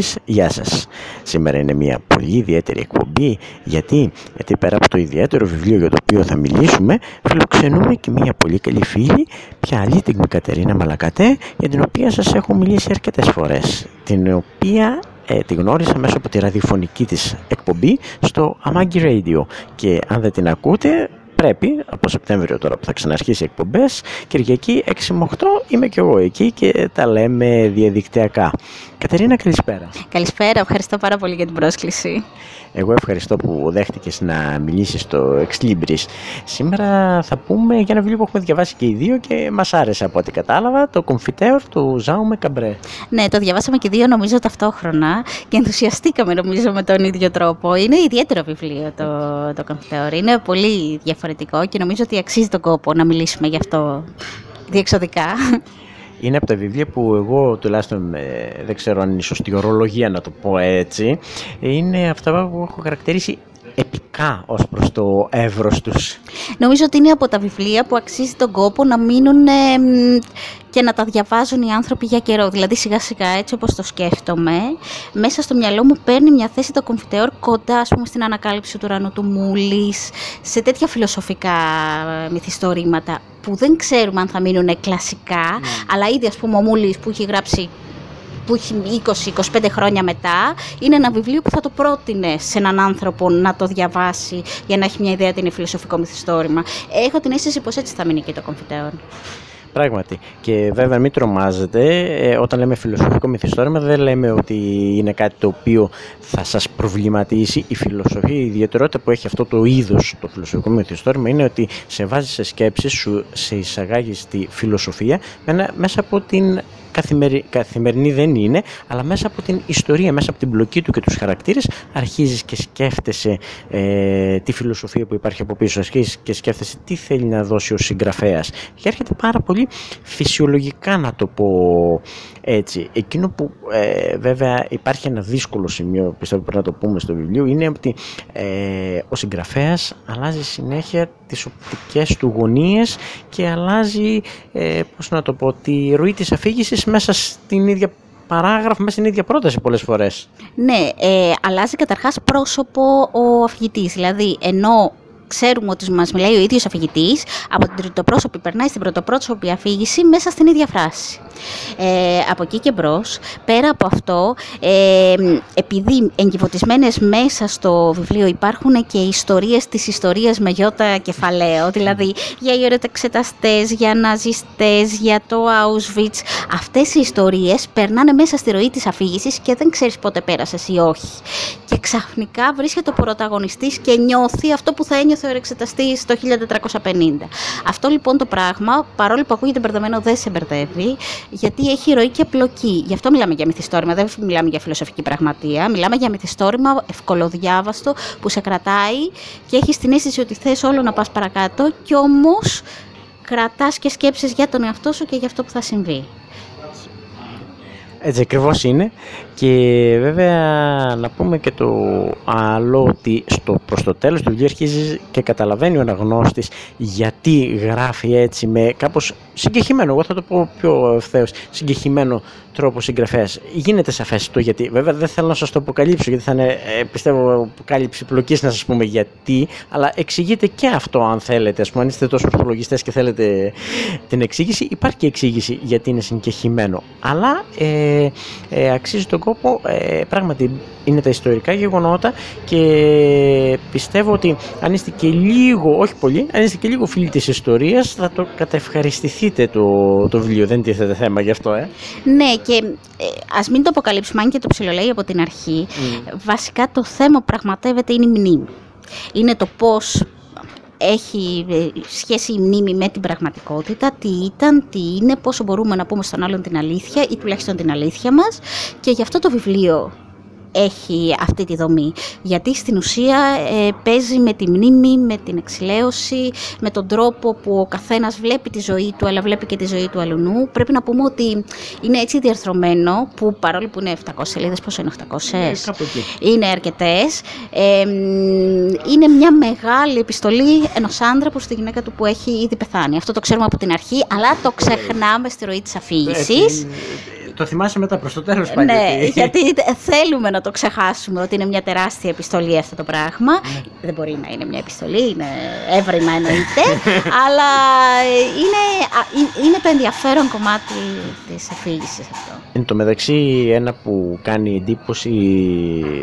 φίλες και φίλοι του Ex γεια σας. Σήμερα είναι μια πολύ ιδιαίτερη εκπομπή. Γιατί; Γιατί πέρα από το ιδιαίτερο βιβλίο για το οποίο θα μιλήσουμε, φιλοξενούμε και μια πολύ καλή φίλη, πια άλλη την Κατερίνα Μαλακατέ, για την οποία σας έχω μιλήσει αρκετές φορές. Την οποία ε, τη γνώρισα μέσω από τη ραδιοφωνική της εκπομπή στο Amagi Radio και αν δεν την ακούτε πρέπει, από Σεπτέμβριο τώρα που θα ξαναρχίσει εκπομπές, Κυριακή 6 με 8 είμαι και εγώ εκεί και τα λέμε διαδικτυακά. Κατερίνα, καλησπέρα. Καλησπέρα, ευχαριστώ πάρα πολύ για την πρόσκληση. Εγώ ευχαριστώ που δέχτηκες να μιλήσεις στο Ex Libris. Σήμερα θα πούμε για ένα βιβλίο που έχουμε διαβάσει και οι δύο και μας άρεσε από ό,τι κατάλαβα, το Confiteor του Ζάουμε Καμπρέ. Ναι, το διαβάσαμε και οι δύο νομίζω ταυτόχρονα και ενθουσιαστήκαμε νομίζω με τον ίδιο τρόπο. Είναι ιδιαίτερο βιβλίο το, το Confiteor, είναι πολύ διαφορετικό και νομίζω ότι αξίζει τον κόπο να μιλήσουμε γι' αυτό διεξοδικά. Είναι από τα βιβλία που εγώ τουλάχιστον ε, δεν ξέρω αν είναι η σωστή ορολογία να το πω έτσι. Είναι αυτά που έχω χαρακτηρίσει επικά ως προς το εύρος τους. Νομίζω ότι είναι από τα βιβλία που αξίζει τον κόπο να μείνουν και να τα διαβάζουν οι άνθρωποι για καιρό. Δηλαδή σιγά σιγά έτσι όπως το σκέφτομαι, μέσα στο μυαλό μου παίρνει μια θέση το κομφιτεόρ κοντά ας πούμε, στην ανακάλυψη του ουρανού του Μούλης, σε τέτοια φιλοσοφικά ε, μυθιστορήματα που δεν ξέρουμε αν θα μείνουν κλασικά, mm. αλλά ήδη ας πούμε ο Μούλης που έχει γράψει που έχει 20-25 χρόνια μετά, είναι ένα βιβλίο που θα το πρότεινε σε έναν άνθρωπο να το διαβάσει για να έχει μια ιδέα ότι είναι φιλοσοφικό μυθιστόρημα. Έχω την αίσθηση πως έτσι θα μείνει και το Κομφιτέον. Πράγματι. Και βέβαια μην τρομάζετε, ε, όταν λέμε φιλοσοφικό μυθιστόρημα δεν λέμε ότι είναι κάτι το οποίο θα σας προβληματίσει. Η φιλοσοφία, η ιδιαιτερότητα που έχει αυτό το είδος το φιλοσοφικό μυθιστόρημα είναι ότι σε βάζει σε σκέψεις, σου σε εισαγάγεις στη φιλοσοφία μέσα από την καθημερινή δεν είναι, αλλά μέσα από την ιστορία, μέσα από την μπλοκή του και τους χαρακτήρες αρχίζεις και σκέφτεσαι ε, τη φιλοσοφία που υπάρχει από πίσω, αρχίζεις και σκέφτεσαι τι θέλει να δώσει ο συγγραφέας και έρχεται πάρα πολύ φυσιολογικά να το πω έτσι. Εκείνο που ε, βέβαια υπάρχει ένα δύσκολο σημείο, πιστεύω πρέπει να το πούμε στο βιβλίο, είναι ότι ε, ο συγγραφέας αλλάζει συνέχεια τις οπτικές του γωνίες και αλλάζει, ε, πώς να το πω, τη ροή της αφήγησης μέσα στην ίδια παράγραφο μέσα στην ίδια πρόταση πολλές φορές. Ναι, ε, αλλάζει καταρχάς πρόσωπο ο αφηγητής. Δηλαδή, ενώ ξέρουμε ότι μας μιλάει ο ίδιος αφηγητής, από την τριτοπρόσωπη περνάει στην πρωτοπρόσωπη αφήγηση μέσα στην ίδια φράση. Ε, από εκεί και μπρος, πέρα από αυτό, ε, επειδή εγκυβωτισμένες μέσα στο βιβλίο υπάρχουν και ιστορίες της ιστορίας με γιώτα κεφαλαίο, δηλαδή για ιεροτεξεταστές, για ναζιστές, για το Auschwitz, αυτές οι ιστορίες περνάνε μέσα στη ροή της αφήγησης και δεν ξέρεις πότε πέρασες ή όχι. Και ξαφνικά βρίσκεται ο πρωταγωνιστής και νιώθει αυτό που θα ένιωθες ο εξεταστής το 1450. Αυτό λοιπόν το πράγμα, παρόλο που ακούγεται μπερδεμένο, δεν σε μπερδεύει γιατί έχει ροή και πλοκή. Γι' αυτό μιλάμε για μυθιστόρημα, δεν μιλάμε για φιλοσοφική πραγματεία. Μιλάμε για μυθιστόρημα ευκολοδιάβαστο που σε κρατάει και έχει την αίσθηση ότι θες όλο να πας παρακάτω και όμως κρατάς και σκέψεις για τον εαυτό σου και για αυτό που θα συμβεί. Έτσι ακριβώς είναι και βέβαια να πούμε και το άλλο ότι στο, προς το τέλος του βιβλίου αρχίζει και καταλαβαίνει ο αναγνώστης γιατί γράφει έτσι με κάπως συγκεχημένο, εγώ θα το πω πιο ευθέως, συγκεχημένο τρόπο συγγραφέας. Γίνεται σαφές το γιατί. Βέβαια δεν θέλω να σας το αποκαλύψω γιατί θα είναι ε, πιστεύω αποκάλυψη πλοκής να σας πούμε γιατί, αλλά εξηγείται και αυτό αν θέλετε. Α πούμε, αν είστε τόσο ορθολογιστέ και θέλετε την εξήγηση, υπάρχει και εξήγηση γιατί είναι συγκεχημένο. Αλλά ε, ε, αξίζει τον κόπο, ε, πράγματι είναι τα ιστορικά γεγονότα και πιστεύω ότι αν είστε και λίγο, όχι πολύ, αν είστε και λίγο φίλοι της ιστορίας θα το κατευχαριστηθείτε το, το βιβλίο, δεν τίθεται θέμα γι' αυτό, ε. Ναι και ε, ας μην το αποκαλύψουμε, αν και το ψιλολέει από την αρχή, βασικά το θέμα που πραγματεύεται είναι η μνήμη. Είναι το πώς έχει ε, σχέση η μνήμη με την πραγματικότητα, τι ήταν, τι είναι, πόσο μπορούμε να πούμε στον άλλον την αλήθεια ή τουλάχιστον την αλήθεια μας. Και γι' αυτό το βιβλίο έχει αυτή τη δομή. Γιατί στην ουσία ε, παίζει με τη μνήμη, με την εξηλαίωση, με τον τρόπο που ο καθένας βλέπει τη ζωή του, αλλά βλέπει και τη ζωή του αλουνού. Πρέπει να πούμε ότι είναι έτσι διαρθρωμένο, που παρόλο που είναι 700 σελίδες, πόσο είναι 800, ε, είναι αρκετές, ε, είναι μια μεγάλη επιστολή ενός άντρα προς τη γυναίκα του που έχει ήδη πεθάνει. Αυτό το ξέρουμε από την αρχή, αλλά το ξεχνάμε στη ροή της αφήγησης το θυμάσαι μετά προς το τέλος πάλι. Ναι, γιατί θέλουμε να το ξεχάσουμε ότι είναι μια τεράστια επιστολή αυτό το πράγμα. Ναι. Δεν μπορεί να είναι μια επιστολή, είναι έβριμα εννοείται, αλλά είναι, είναι το ενδιαφέρον κομμάτι της αφήγησης αυτό. Εν τω μεταξύ, ένα που κάνει εντύπωση,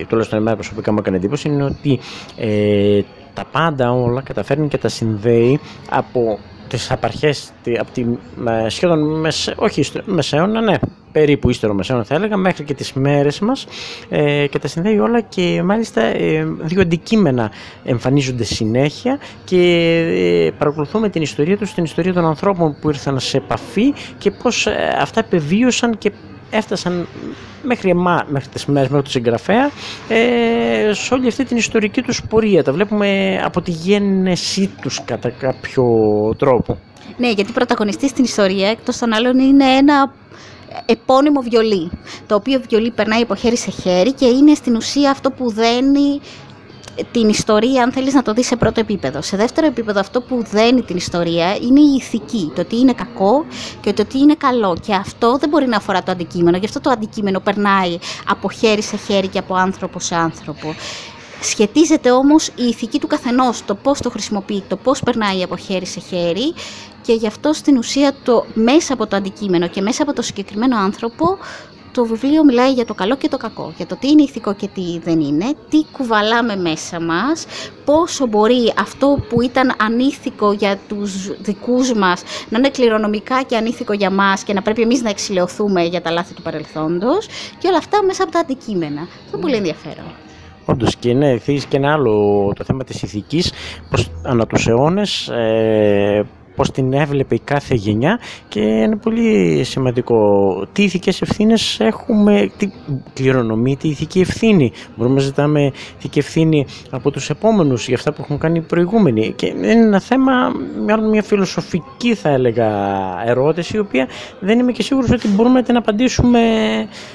τουλάχιστον εμένα προσωπικά μου έκανε εντύπωση, είναι ότι ε, τα πάντα όλα καταφέρνει και τα συνδέει από τις απαρχές, από τη, σχεδόν μεσα, όχι μεσαίωνα, ναι, περίπου ύστερο μεσαίωνα θα έλεγα, μέχρι και τις μέρες μας ε, και τα συνδέει όλα και μάλιστα ε, δύο αντικείμενα εμφανίζονται συνέχεια και ε, παρακολουθούμε την ιστορία τους, την ιστορία των ανθρώπων που ήρθαν σε επαφή και πώς ε, αυτά επιβίωσαν και έφτασαν μέχρι εμά, μέχρι τις μέρες, μέχρι το συγγραφέα, ε, σε όλη αυτή την ιστορική τους πορεία. Τα βλέπουμε από τη γέννησή τους κατά κάποιο τρόπο. Ναι, γιατί πρωταγωνιστής στην ιστορία, εκτός των άλλων, είναι ένα επώνυμο βιολί, το οποίο βιολί περνάει από χέρι σε χέρι και είναι στην ουσία αυτό που δένει την ιστορία, αν θέλεις να το δεις σε πρώτο επίπεδο. Σε δεύτερο επίπεδο, αυτό που δένει την ιστορία είναι η ηθική, το τι είναι κακό και το τι είναι καλό. Και αυτό δεν μπορεί να αφορά το αντικείμενο, γι' αυτό το αντικείμενο περνάει από χέρι σε χέρι και από άνθρωπο σε άνθρωπο. Σχετίζεται όμως η ηθική του καθενός, το πώς το χρησιμοποιεί, το πώς περνάει από χέρι σε χέρι και γι' αυτό στην ουσία το, μέσα από το αντικείμενο και μέσα από το συγκεκριμένο άνθρωπο το βιβλίο μιλάει για το καλό και το κακό, για το τι είναι ηθικό και τι δεν είναι, τι κουβαλάμε μέσα μας, πόσο μπορεί αυτό που ήταν ανήθικο για τους δικούς μας να είναι κληρονομικά και ανήθικο για μας και να πρέπει εμείς να εξηλαιωθούμε για τα λάθη του παρελθόντος και όλα αυτά μέσα από τα αντικείμενα. Αυτό είναι πολύ ενδιαφέρον. Όντως και ναι, και ένα άλλο το θέμα της ηθικής, πως ανά τους αιώνες ε, πώς την έβλεπε η κάθε γενιά και είναι πολύ σημαντικό τι ηθικές ευθύνες έχουμε, τι κληρονομεί, τι ηθική ευθύνη. Μπορούμε να ζητάμε ηθική ευθύνη από τους επόμενους για αυτά που έχουν κάνει οι προηγούμενοι και είναι ένα θέμα, μάλλον μια φιλοσοφική θα έλεγα ερώτηση η οποία δεν είμαι και σίγουρος ότι μπορούμε να την απαντήσουμε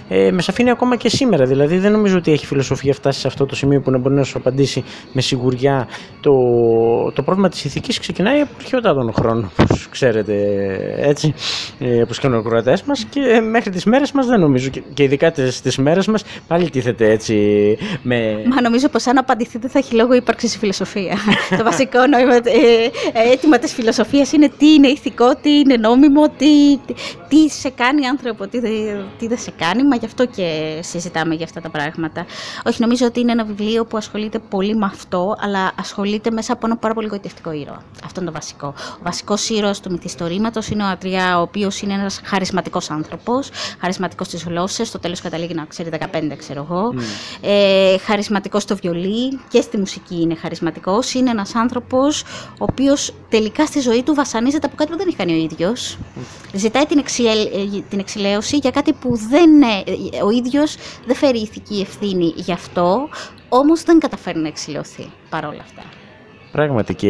ε, με σαφήνεια ακόμα και σήμερα. Δηλαδή δεν νομίζω ότι έχει φιλοσοφία φτάσει σε αυτό το σημείο που να μπορεί να σου απαντήσει με σιγουριά το, το πρόβλημα της ηθικής ξεκινάει από αρχαιότατον χρόνο χρόνο, όπως ξέρετε έτσι, ε, όπως κάνουν οι ακροατές μας και μέχρι τις μέρες μας δεν νομίζω και ειδικά τις, τις μέρες μας πάλι τίθεται έτσι με... Μα νομίζω πως αν απαντηθεί δεν θα έχει λόγο ύπαρξης στη φιλοσοφία. το βασικό νόημα, ε, ε, αίτημα της φιλοσοφίας είναι τι είναι ηθικό, τι είναι νόμιμο, τι, τι σε κάνει άνθρωπο, τι, τι δεν σε κάνει, μα γι' αυτό και συζητάμε για αυτά τα πράγματα. Όχι, νομίζω ότι είναι ένα βιβλίο που ασχολείται πολύ με αυτό, αλλά ασχολείται μέσα από ένα πάρα πολύ γοητευτικό ήρωα. Αυτό είναι το βασικό. Ο βασικό ήρωας του μυθιστορήματος είναι ο Ατριά, ο οποίος είναι ένας χαρισματικός άνθρωπος, χαρισματικός στι γλώσσε, στο τέλος καταλήγει να ξέρει 15, ξέρω εγώ. Mm. Ε, χαρισματικός στο βιολί και στη μουσική είναι χαρισματικός. Είναι ένας άνθρωπος ο οποίος τελικά στη ζωή του βασανίζεται από κάτι που δεν έχει κάνει ο ίδιος. Mm. Ζητάει την, εξιέλ, ε, την εξηλαίωση για κάτι που δεν, ε, ο ίδιος δεν φέρει ηθική ευθύνη γι' αυτό, όμως δεν καταφέρει να εξηλαιωθεί παρόλα αυτά. Πράγματι και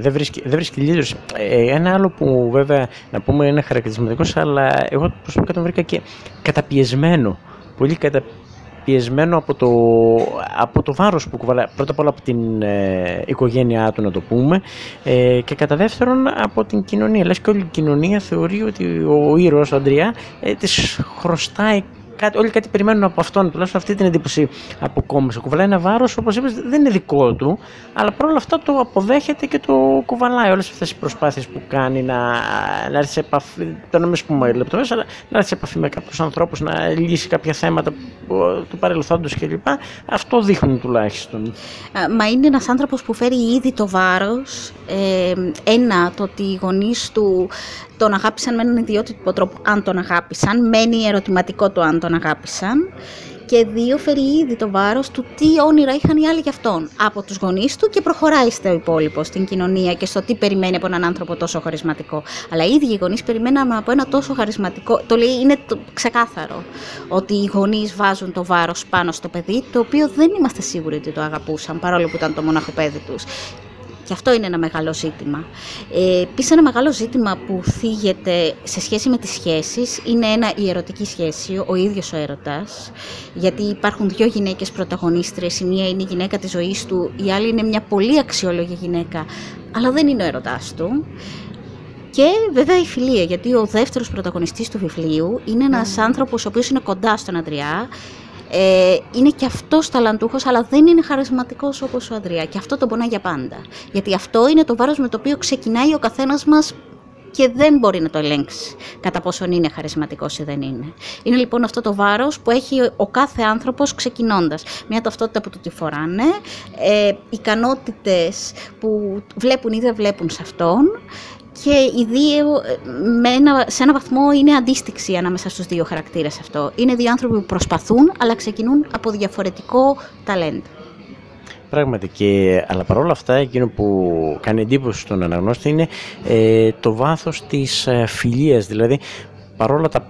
δεν βρίσκει, δεν βρίσκει Ε, ένα άλλο που βέβαια να πούμε είναι χαρακτηριστικό, αλλά εγώ προσωπικά τον βρήκα και καταπιεσμένο. Πολύ καταπιεσμένο από το, από το βάρος που κουβαλάει. Πρώτα απ' όλα από την ε, οικογένειά του να το πούμε ε, και κατά δεύτερον από την κοινωνία. Λες και όλη η κοινωνία θεωρεί ότι ο ήρωας ο Αντριά ε, της χρωστάει κάτι, όλοι κάτι περιμένουν από αυτόν, τουλάχιστον αυτή την εντύπωση αποκόμισε. Κουβαλάει ένα βάρος, όπως είπες, δεν είναι δικό του, αλλά παρόλα αυτά το αποδέχεται και το κουβαλάει. Όλες αυτές οι προσπάθειες που κάνει να, να έρθει σε επαφή, δεν να μην πούμε λεπτομέρειες, αλλά να έρθει σε επαφή με κάποιους ανθρώπους, να λύσει κάποια θέματα του παρελθόντος κλπ. Αυτό δείχνουν τουλάχιστον. Μα είναι ένας άνθρωπος που φέρει ήδη το βάρος. Ε, ένα, το ότι οι γονείς του τον αγάπησαν με έναν ιδιότυπο τρόπο, αν τον αγάπησαν. Μένει ερωτηματικό το αν τον αγάπησαν. Και δύο, φέρει ήδη το βάρος του τι όνειρα είχαν οι άλλοι για αυτόν από τους γονείς του και προχωράει στο υπόλοιπο, στην κοινωνία και στο τι περιμένει από έναν άνθρωπο τόσο χαρισματικό. Αλλά οι ίδιοι οι γονείς περιμέναμε από ένα τόσο χαρισματικό, το λέει είναι το, ξεκάθαρο, ότι οι γονείς βάζουν το βάρος πάνω στο παιδί, το οποίο δεν είμαστε σίγουροι ότι το αγαπούσαν, παρόλο που ήταν το μονάχο παιδί τους. Και αυτό είναι ένα μεγάλο ζήτημα. Ε, Επίσης, ένα μεγάλο ζήτημα που θίγεται σε σχέση με τις σχέσεις είναι ένα, η ερωτική σχέση, ο ίδιος ο έρωτας. Γιατί υπάρχουν δύο γυναίκες πρωταγωνίστρες, η μία είναι η γυναίκα της ζωής του, η άλλη είναι μια πολύ αξιόλογη γυναίκα, αλλά δεν είναι ο έρωτάς του. Και βέβαια η φιλία, γιατί ο δεύτερος πρωταγωνιστής του βιβλίου είναι ένας άνθρωπος ο οποίος είναι κοντά στον Ανδριά, ε, είναι και αυτό ταλαντούχος, αλλά δεν είναι χαρισματικός όπως ο Ανδριά. Και αυτό τον πονάει για πάντα. Γιατί αυτό είναι το βάρος με το οποίο ξεκινάει ο καθένας μας και δεν μπορεί να το ελέγξει κατά πόσον είναι χαρισματικός ή δεν είναι. Είναι λοιπόν αυτό το βάρος που έχει ο κάθε άνθρωπος ξεκινώντας. Μια ταυτότητα που του τη φοράνε, ε, ικανότητες που βλέπουν ή δεν βλέπουν σε αυτόν και οι δύο με ένα, σε ένα βαθμό είναι αντίστοιξη ανάμεσα στους δύο χαρακτήρες αυτό. Είναι δύο άνθρωποι που προσπαθούν αλλά ξεκινούν από διαφορετικό ταλέντο. Πράγματι, και, αλλά παρόλα αυτά εκείνο που κάνει εντύπωση στον αναγνώστη είναι ε, το βάθος της ε, φιλίας, δηλαδή παρόλα τα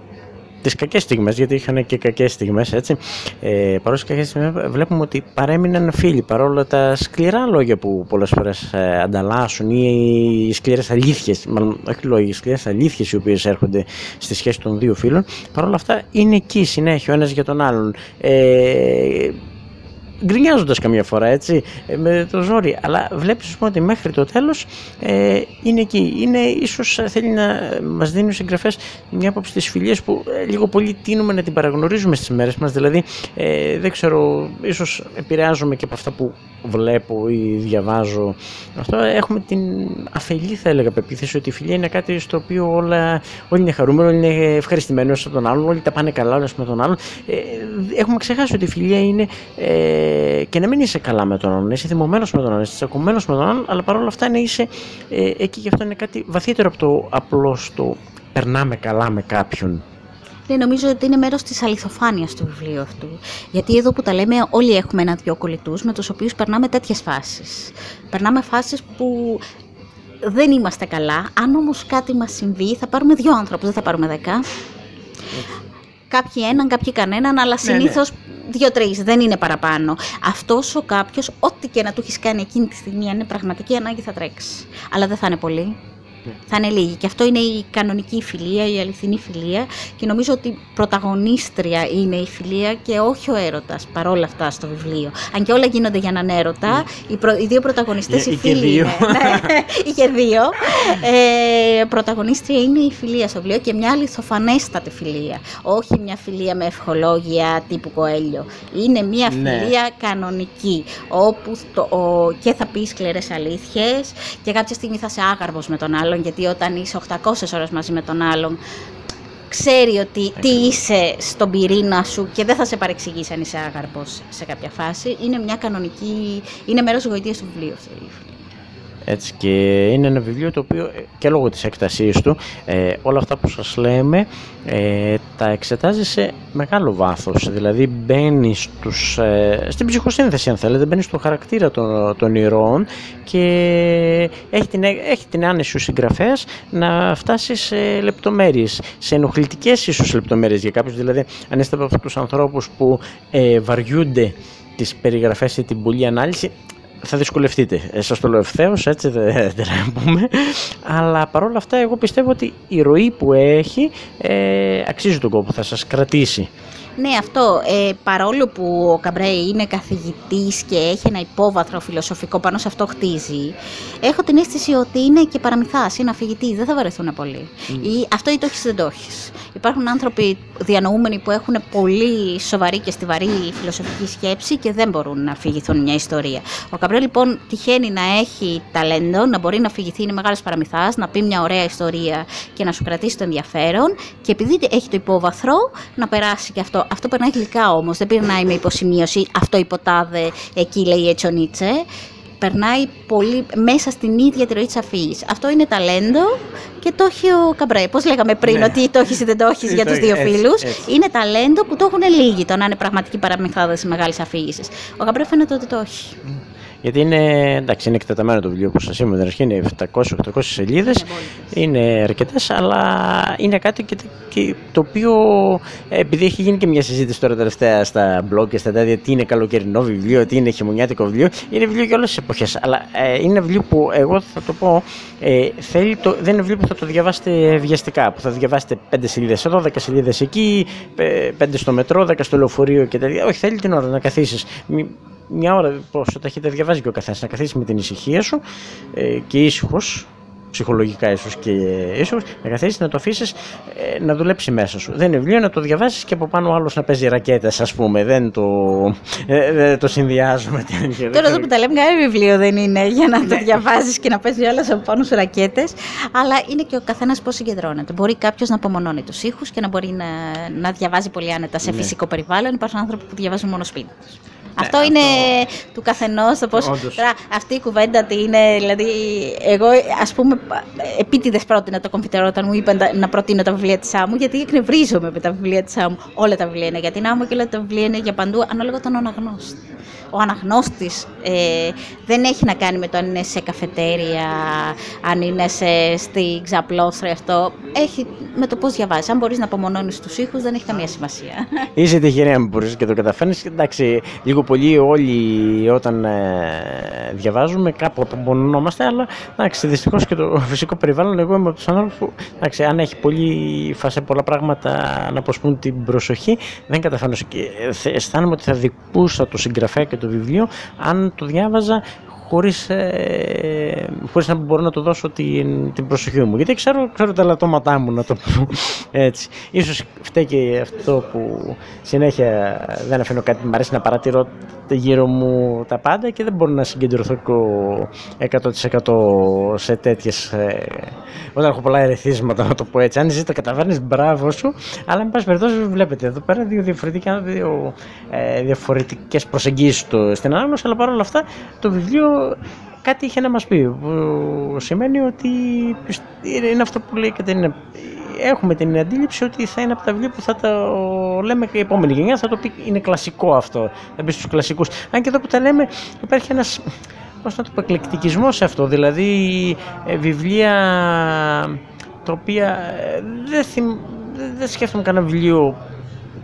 τις κακές στιγμές, γιατί είχαν και κακές στιγμές, έτσι. Ε, παρόλο τις κακές στιγμές, βλέπουμε ότι παρέμειναν φίλοι παρόλα τα σκληρά λόγια που πολλές φορές ε, ανταλλάσσουν ή οι σκληρές αλήθειες, μάλλον όχι λόγια, οι σκληρές αλήθειες οι οποίες έρχονται στη σχέση των δύο φίλων. Παρόλα αυτά είναι εκεί συνέχεια ο ένας για τον άλλον. Ε, γκρινιάζοντας καμιά φορά έτσι, ε, με το ζόρι. Αλλά βλέπεις ότι μέχρι το τέλος ε, είναι εκεί. Είναι ίσως ε, θέλει να μας δίνει ο συγγραφέα μια άποψη της φιλίας που ε, λίγο πολύ τίνουμε να την παραγνωρίζουμε στις μέρες μας. Δηλαδή, ε, δεν ξέρω, ίσως επηρεάζομαι και από αυτά που βλέπω ή διαβάζω. Αυτό έχουμε την αφελή, θα έλεγα, πεποίθηση ότι η φιλία είναι κάτι στο οποίο όλα, όλοι είναι χαρούμενοι, όλοι είναι ευχαριστημένοι ένας τον άλλον, όλοι τα πάνε καλά ένας με τον άλλον. Ε, έχουμε ξεχάσει ότι η φιλία είναι ε, και να μην είσαι καλά με τον άλλον, είσαι θυμωμένος με τον άλλον, είσαι τσακωμένος με τον άλλον, αλλά παρόλα αυτά να είσαι ε, εκεί και αυτό είναι κάτι βαθύτερο από το απλώς το περνάμε καλά με κάποιον. Ναι, νομίζω ότι είναι μέρος της αληθοφάνειας του βιβλίου αυτού. Γιατί εδώ που τα λέμε, όλοι έχουμε ένα-δυο κολλητούς με τους οποίους περνάμε τέτοιες φάσεις. Περνάμε φάσεις που δεν είμαστε καλά. Αν όμως κάτι μας συμβεί, θα πάρουμε δύο άνθρωπους, δεν θα πάρουμε δέκα. Κάποιοι έναν, κάποιοι κανέναν, αλλά συνήθω ναι, ναι. δύο-τρεις, δεν είναι παραπάνω. Αυτός ο κάποιος, ό,τι και να του έχεις κάνει εκείνη τη στιγμή, αν είναι πραγματική ανάγκη, θα τρέξεις. Αλλά δεν θα είναι πολύ. Θα είναι λίγοι. Και αυτό είναι η κανονική φιλία, η αληθινή φιλία. Και νομίζω ότι πρωταγωνίστρια είναι η φιλία και όχι ο έρωτας παρόλα αυτά στο βιβλίο. Αν και όλα γίνονται για έναν έρωτα, mm. οι, προ, οι, δύο πρωταγωνιστές, οι φίλοι είναι. ναι, είχε δύο. Ε, πρωταγωνίστρια είναι η φιλία στο βιβλίο και μια αληθοφανέστατη φιλία. Όχι μια φιλία με ευχολόγια τύπου Κοέλιο. Είναι μια ναι. φιλία κανονική. Όπου το, ο, και θα πεις σκληρές αλήθειες και κάποια στιγμή θα είσαι άγαρμος με τον άλλο γιατί όταν είσαι 800 ώρες μαζί με τον άλλον, ξέρει ότι τι είσαι στον πυρήνα σου και δεν θα σε παρεξηγήσει αν είσαι άγαρπος σε κάποια φάση. Είναι μια κανονική, είναι μέρος γοητείας του βιβλίου αυτό. Έτσι, και είναι ένα βιβλίο το οποίο ε, και λόγω της έκτασής του ε, όλα αυτά που σας λέμε ε, τα εξετάζει σε μεγάλο βάθος. Δηλαδή μπαίνει στους, ε, στην ψυχοσύνθεση αν θέλετε μπαίνει στο χαρακτήρα των, των ηρώων και έχει την, έχει την άνεση ο συγγραφέας να φτάσει σε λεπτομέρειες σε ενοχλητικές ίσως λεπτομέρειες για κάποιους. Δηλαδή αν είστε από αυτούς τους ανθρώπους που ε, βαριούνται τις περιγραφές ή την πολλή ανάλυση θα δυσκολευτείτε. Ε, σας το λέω ευθέως, έτσι δεν να πούμε. Αλλά παρόλα αυτά εγώ πιστεύω ότι η ροή που έχει ε, αξίζει τον κόπο, θα σας κρατήσει. Ναι, αυτό. Ε, παρόλο που ο Καμπρέ είναι καθηγητής και έχει ένα υπόβαθρο φιλοσοφικό πάνω σε αυτό χτίζει, έχω την αίσθηση ότι είναι και παραμυθάς, είναι αφηγητή, δεν θα βαρεθούν πολύ. Mm. Ή, αυτό ή το έχεις δεν το έχεις. Υπάρχουν άνθρωποι διανοούμενοι που έχουν πολύ σοβαρή και στιβαρή φιλοσοφική σκέψη και δεν μπορούν να αφηγηθούν μια ιστορία. Ο Καμπρέ λοιπόν τυχαίνει να έχει ταλέντο, να μπορεί να αφηγηθεί, είναι μεγάλος παραμυθάς, να πει μια ωραία ιστορία και να σου κρατήσει το ενδιαφέρον και επειδή έχει το υπόβαθρο να περάσει και αυτό αυτό περνάει γλυκά όμως. Δεν περνάει με υποσημείωση. Αυτό υποτάδε, εκεί λέει έτσι ο Νίτσε. Περνάει πολύ μέσα στην ίδια τη ροή της αφήγηση. Αυτό είναι ταλέντο και το έχει ο Καμπρέ. Πώς λέγαμε πριν, ναι. ότι το έχεις ή δεν το έχεις για τους δύο φίλους. Είναι ταλέντο που το έχουν λίγοι. Το να είναι πραγματικοί παραμυθάδε μεγάλης αφήγησης. Ο Καμπρέ φαίνεται ότι το έχει. Γιατί είναι, εντάξει, είναι εκτεταμένο το βιβλίο που σας είπαμε την αρχή, είναι 700-800 σελίδες. Είναι αρκετές, αλλά είναι κάτι και, και, το οποίο, επειδή έχει γίνει και μια συζήτηση τώρα τελευταία στα blog και στα τέτοια, τι είναι καλοκαιρινό βιβλίο, τι είναι χειμωνιάτικο βιβλίο, είναι βιβλίο για όλες τις εποχές. Αλλά ε, είναι βιβλίο που εγώ θα το πω, ε, θέλει το, δεν είναι βιβλίο που θα το διαβάσετε βιαστικά, που θα διαβάσετε 5 σελίδες εδώ, 10 σελίδες εκεί, 5 στο μετρό, 10 στο λεωφορείο και τέτοια. Όχι, θέλει την ώρα να καθίσεις μια ώρα πόσο τα έχετε διαβάζει και ο καθένας να καθίσεις με την ησυχία σου ε, και ήσυχος ψυχολογικά ίσως και ίσω, να καθίσεις να το αφήσεις ε, να δουλέψει μέσα σου. Δεν είναι βιβλίο να το διαβάσεις και από πάνω άλλος να παίζει ρακέτες, ας πούμε. Δεν το, ε, δεν το συνδυάζουμε. Τώρα εδώ που τα λέμε, κανένα βιβλίο δεν είναι για να το ναι. διαβάζεις και να παίζει όλα από πάνω σου ρακέτες. Αλλά είναι και ο καθένας πώς συγκεντρώνεται. Μπορεί κάποιος να απομονώνει τους ήχους και να μπορεί να, να διαβάζει πολύ άνετα σε ναι. φυσικό περιβάλλον. Υπάρχουν άνθρωποι που διαβάζουν μόνο σπίτι ναι, αυτό είναι του καθενός. Αυτή η κουβέντα τι είναι. Δηλαδή, εγώ ας πούμε επίτηδες πρότεινα το κομφιτερό όταν μου είπαν να προτείνω τα βιβλία της άμμου, γιατί εκνευρίζομαι με τα βιβλία της άμμου. Όλα τα βιβλία είναι για την άμμου και όλα τα βιβλία είναι για παντού, ανάλογα τον αναγνώστη. Ο αναγνώστης ε, δεν έχει να κάνει με το αν είναι σε καφετέρια, αν είναι σε, στη ξαπλώστρα αυτό. Έχει με το πώς διαβάζεις. Αν μπορείς να απομονώνεις τους ήχους, δεν έχει καμία σημασία. Είσαι τυχερή αν μπορείς και το καταφέρνεις. Εντάξει, λίγο πολύ όλοι όταν ε, διαβάζουμε κάπου απομονωνόμαστε, αλλά εντάξει, δυστυχώς και το φυσικό περιβάλλον, εγώ είμαι από τους ανθρώπους που εντάξει, αν έχει πολύ φασέ πολλά πράγματα να αποσπούν την προσοχή, δεν καταφέρνω. Και αισθάνομαι ότι θα δικούσα το συγγραφέα και το βιβλίο αν το διάβαζα χωρίς, ε, χωρίς να μπορώ να το δώσω την, την προσοχή μου. Γιατί ξέρω, ξέρω τα λατώματά μου, να το πω έτσι. Ίσως φταίει και αυτό που συνέχεια δεν αφήνω κάτι, μου αρέσει να παρατηρώ γύρω μου τα πάντα και δεν μπορώ να συγκεντρωθώ 100% σε τέτοιες, ε, όταν έχω πολλά ερεθίσματα να το πω έτσι. Αν εσύ τα καταφέρνεις, μπράβο σου, αλλά με πάση περιπτώσει βλέπετε εδώ πέρα δύο, διαφορετικά, δύο ε, διαφορετικές προσεγγίσεις στην ανάγνωση, αλλά παρόλα αυτά το βιβλίο κάτι είχε να μας πει, που σημαίνει ότι είναι αυτό που λέει και είναι έχουμε την αντίληψη ότι θα είναι από τα βιβλία που θα τα λέμε και η επόμενη γενιά, θα το πει είναι κλασικό αυτό, θα μπει στους κλασικούς. Αν και εδώ που τα λέμε υπάρχει ένας, πώς να το πω, εκλεκτικισμός σε αυτό, δηλαδή ε, βιβλία τα οποία ε, δεν, θυμ, δεν σκέφτομαι κανένα βιβλίο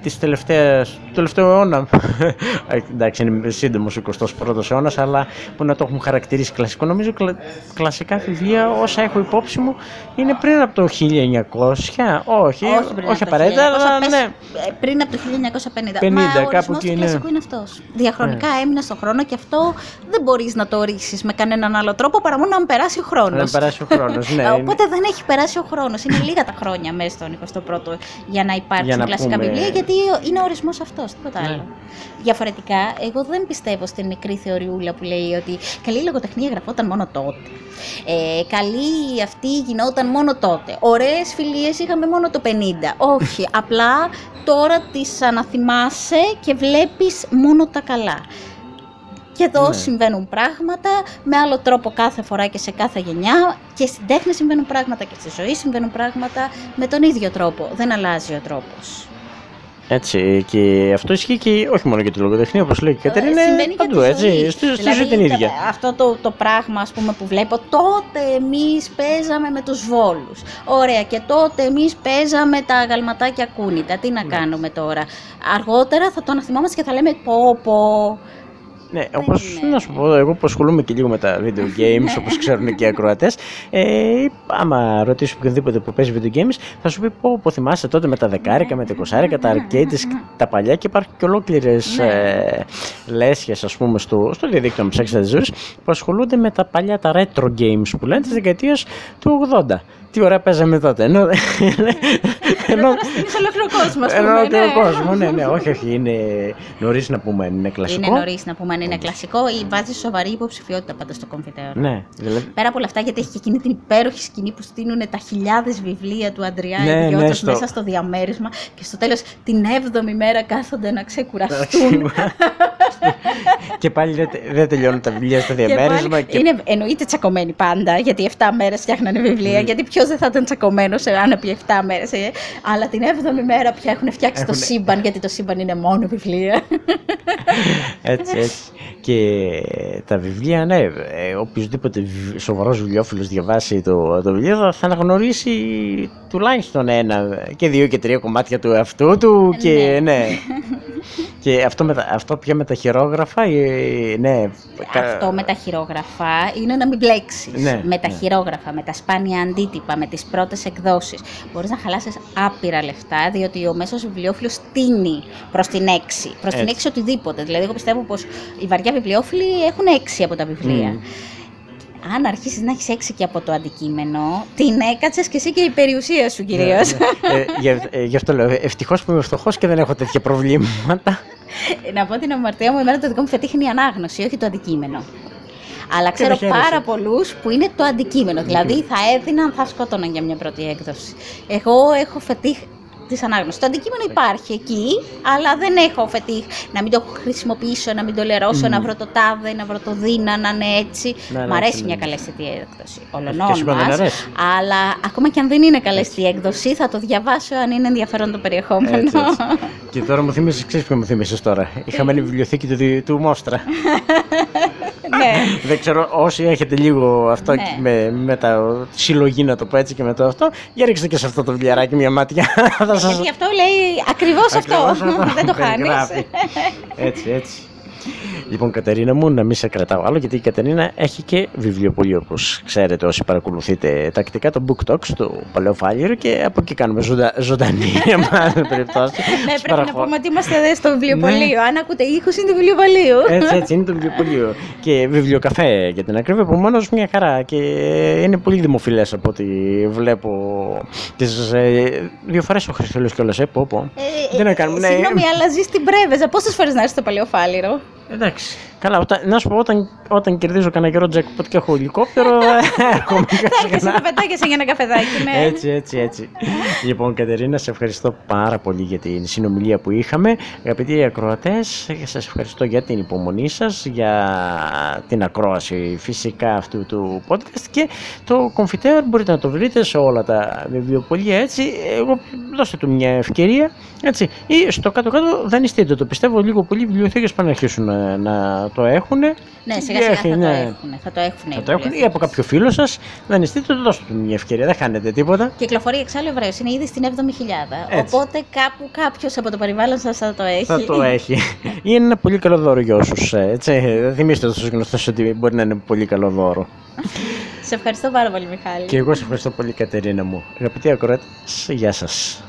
της τελευταίας, του τελευταίου αιώνα. Εντάξει, είναι σύντομος ο 21ο αιώνας, αλλά που να το έχουμε χαρακτηρίσει κλασικό. Νομίζω κλα, κλασικά βιβλία, όσα έχω υπόψη μου, είναι πριν από το 1900. Όχι, όχι, πριν όχι απαραίτητα, αλλά ναι. Ε, πριν από το 1950. 50, Μα ο κάπου εκεί, ναι. κλασικού είναι αυτός. Διαχρονικά ναι. έμεινες στον χρόνο και αυτό δεν μπορείς να το ορίσει με κανέναν άλλο τρόπο παρά μόνο να περάσει ο χρόνος. Να περάσει ο χρόνος, ναι. Οπότε δεν έχει περάσει ο χρόνος. Είναι λίγα τα χρόνια μέσα στον 21ο για να υπάρξουν κλασικά βιβλία, γιατί είναι ο ορισμός αυτός, τίποτα ναι. άλλο. Διαφορετικά, εγώ δεν πιστεύω στην μικρή θεωριούλα που λέει ότι καλή λογοτεχνία γραφόταν μόνο τότε. Ε, καλή αυτή γινόταν μόνο τότε. Ωραίες φιλίες είχαμε μόνο το 50. Όχι, απλά τώρα τις αναθυμάσαι και βλέπεις μόνο τα καλά. Και εδώ ναι. συμβαίνουν πράγματα με άλλο τρόπο κάθε φορά και σε κάθε γενιά. Και στην τέχνη συμβαίνουν πράγματα και στη ζωή συμβαίνουν πράγματα με τον ίδιο τρόπο. Δεν αλλάζει ο τρόπος. Έτσι, και αυτό ισχύει και όχι μόνο για τη λογοτεχνία, όπως λέει η Κατερίνα, είναι παντού, έτσι, στη, στη δηλαδή, την ίδια. Αυτό το, το πράγμα, ας πούμε, που βλέπω, τότε εμείς παίζαμε με τους βόλους. Ωραία, και τότε εμείς παίζαμε τα αγαλματάκια κούνητα. Τι να ναι. κάνουμε τώρα; Αργότερα θα το αναθυμόμαστε και θα λέμε πω πω, ναι, όπως να σου πω, εγώ που ασχολούμαι και λίγο με τα video games, όπως ξέρουν και οι ακροατές, ε, άμα ρωτήσω οποιονδήποτε που παίζει video games, θα σου πει πω, πω θυμάσαι τότε με τα δεκάρικα, με τα εικοσάρικα, τα arcades, τα παλιά και υπάρχουν και ολόκληρες ναι. ε, λέσχες, ας πούμε, στο, στο διαδίκτυο με ψάξεις τη που ασχολούνται με τα παλιά, τα retro games που λένε της δεκαετίας του 80 τι ωραία παίζαμε τότε. Ενώ. ενώ είναι ολόκληρο κόσμο, ας πούμε. ολόκληρο ναι. κόσμο, ναι, ναι. Όχι, όχι. Είναι νωρίς να πούμε αν είναι κλασικό. Είναι νωρίς να πούμε αν είναι κλασικό ή βάζει σοβαρή υποψηφιότητα πάντα στο κομφιτέο. Ναι, δηλαδή. Πέρα από όλα αυτά, γιατί έχει και εκείνη την υπέροχη σκηνή που στείλουν τα χιλιάδες βιβλία του Αντριά ναι, ναι, μέσα στο διαμέρισμα και στο τέλος την 7η μέρα κάθονται να ξεκουραστούν. και πάλι δεν τελειώνουν τα βιβλία στο διαμέρισμα. Και... Είναι, εννοείται τσακωμένοι πάντα, γιατί 7 μέρες φτιάχνανε βιβλία, γιατί ποιος δεν θα ήταν τσακωμένος αν επί 7 μέρες. Ε. Αλλά την 7η μέρα πια έχουν φτιάξει το σύμπαν, γιατί το σύμπαν είναι μόνο βιβλία. έτσι, έτσι. Και τα βιβλία, ναι, ε, οποιοδήποτε σοβαρός βιβλιοφίλο διαβάσει το, το βιβλίο θα αναγνωρίσει τουλάχιστον ένα και δύο και τρία κομμάτια του εαυτού του. Και, ναι. ναι. Και αυτό, με, αυτό πια με τα χειρόγραφα, ε, ναι. Αυτό με τα χειρόγραφα είναι να μην μπλέξεις. Ναι, με τα ναι. χειρόγραφα, με τα σπάνια αντίτυπα, με τις πρώτες εκδόσεις. Μπορείς να χαλάσεις άπειρα λεφτά, διότι ο μέσος βιβλιοφίλο τίνει προς την έξι. Προς την έξι οτιδήποτε. Δηλαδή, εγώ πιστεύω πως οι βαριά βιβλιοφίλοι έχουν έξι από τα βιβλία. Αν αρχίσεις να έχεις έξι και από το αντικείμενο, την έκατσες και εσύ και η περιουσία σου κυρίως. Ναι, ναι. ε, γι' αυτό λέω. Ευτυχώς που είμαι φτωχός και δεν έχω τέτοια προβλήματα. να πω την αμαρτία μου, εμένα το δικό μου φετίχ είναι η ανάγνωση, όχι το αντικείμενο. Αλλά ξέρω πάρα πολλούς που είναι το αντικείμενο. Δηλαδή θα έδιναν, θα σκότωναν για μια πρώτη έκδοση. Εγώ έχω φετίχ της ανάγνωσης. Το αντικείμενο υπάρχει εκεί, αλλά δεν έχω φετίχ να μην το χρησιμοποιήσω, να μην το λερώσω, να βρω το τάδε, να βρω το δίνα, να είναι έτσι. Ναι, Μ' αρέσει μια καλέσθητη έκδοση. Ολονών αλλά ακόμα και αν δεν είναι καλέστη έκδοση, θα το διαβάσω αν είναι ενδιαφέρον το περιεχόμενο. Έτσι, έτσι. και τώρα μου θυμίσει, ξέρεις που μου θυμίσει τώρα. Είχαμε η βιβλιοθήκη του, του Μόστρα. ναι. Δεν ξέρω, όσοι έχετε λίγο αυτό ναι. με, με τα συλλογή, να το πω έτσι και με το αυτό, για ρίξτε και σε αυτό το βιβλιαράκι μια μάτια. σας... Γιατί αυτό λέει ακριβώς, αυτό. Δεν το χάνεις. έτσι, έτσι. Λοιπόν, Κατερίνα μου, να μην σε κρατάω άλλο, γιατί η Κατερίνα έχει και βιβλιοπολείο, όπως ξέρετε όσοι παρακολουθείτε τακτικά, το Book Talks του Παλαιοφάλιρου και από εκεί κάνουμε ζωντανή, ζωντανή περιπτώσει. ναι, πρέπει να πούμε ότι είμαστε εδώ στο βιβλιοπολείο. Ναι. Αν ακούτε ήχους, είναι το βιβλιοπολείο. Έτσι, έτσι, είναι το βιβλιοπολείο. και βιβλιοκαφέ για την ακρίβεια, επομένω μια χαρά και είναι πολύ δημοφιλές από ό,τι βλέπω. Τις, ε, δύο φορές ο Χριστέλο κιόλας, ε, πω, πω. Ε, Δεν να κάνουμε. Ναι. Συγγνώμη, αλλά ζεις στην Πρέβεζα. Πόσες φορές να έρθεις στο Παλαιοφάλιρο. Εντάξει. Καλά, όταν, να σου πω, όταν, όταν κερδίζω κανένα καιρό jackpot και έχω ελικόπτερο, έρχομαι και Θα έρχεσαι να πετάγεσαι για ένα καφεδάκι, ναι. Έτσι, έτσι, έτσι. λοιπόν, Κατερίνα, σε ευχαριστώ πάρα πολύ για την συνομιλία που είχαμε. Αγαπητοί ακροατές, σας ευχαριστώ για την υπομονή σας, για την ακρόαση φυσικά αυτού του podcast και το Confiteor μπορείτε να το βρείτε σε όλα τα βιβλιοπολία έτσι. Εγώ δώστε του μια ευκαιρία έτσι. Ή στο κάτω-κάτω δανειστείτε το. Πιστεύω λίγο πολύ βιβλιοθήκες πάνε να αρχίσουν να, να το έχουν. Ναι, σιγά σιγά θα, ναι. το έχουν, θα το έχουν. Θα το έχουν ή από κάποιο φίλο σας. Δανειστείτε το, δώστε του μια ευκαιρία. Δεν χάνετε τίποτα. Κυκλοφορεί εξάλλου ευρέως. Είναι ήδη στην 7η χιλιάδα. Οπότε κάπου κάποιος από το περιβάλλον σας θα το έχει. Θα το έχει. ή είναι ένα πολύ καλό δώρο για όσους. Ε, θυμίστε το στου γνωστούς ότι μπορεί να είναι πολύ καλό δώρο. σε ευχαριστώ πάρα πολύ, Μιχάλη. Και εγώ σε ευχαριστώ πολύ, Κατερίνα μου. Αγαπητοί ακροάτε, γεια σας.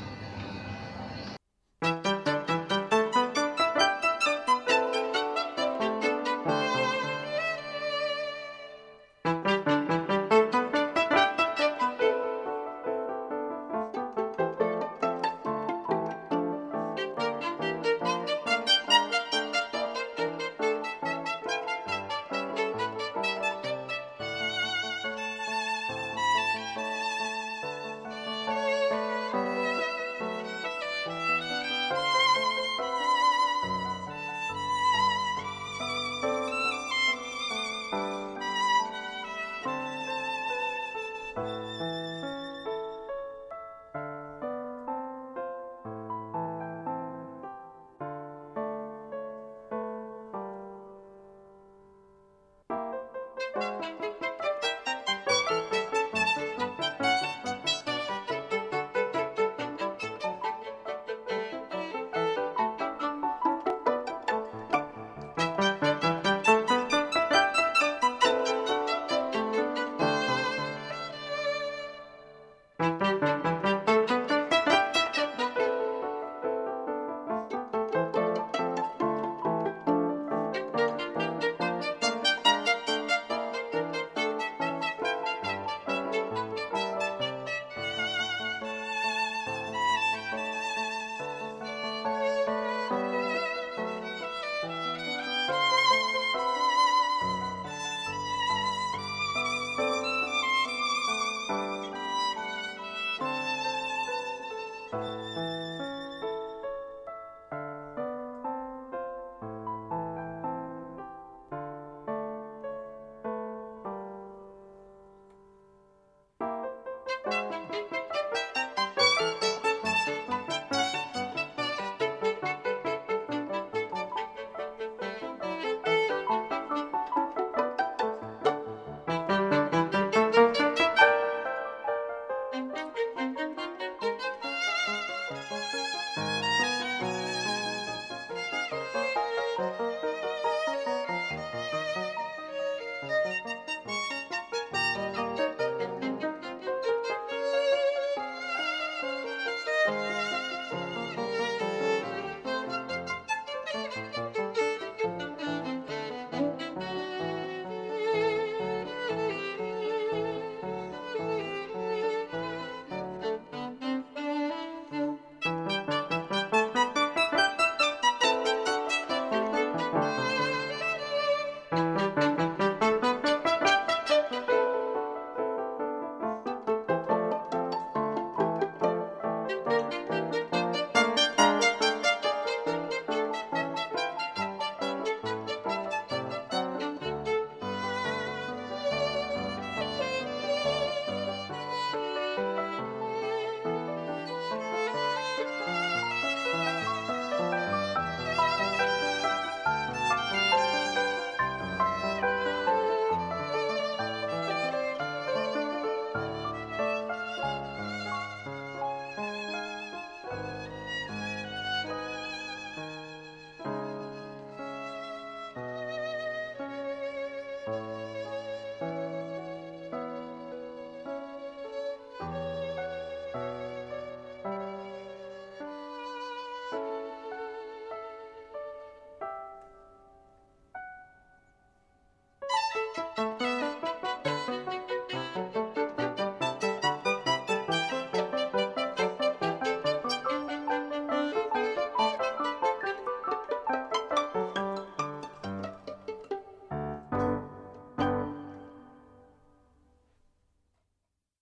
Música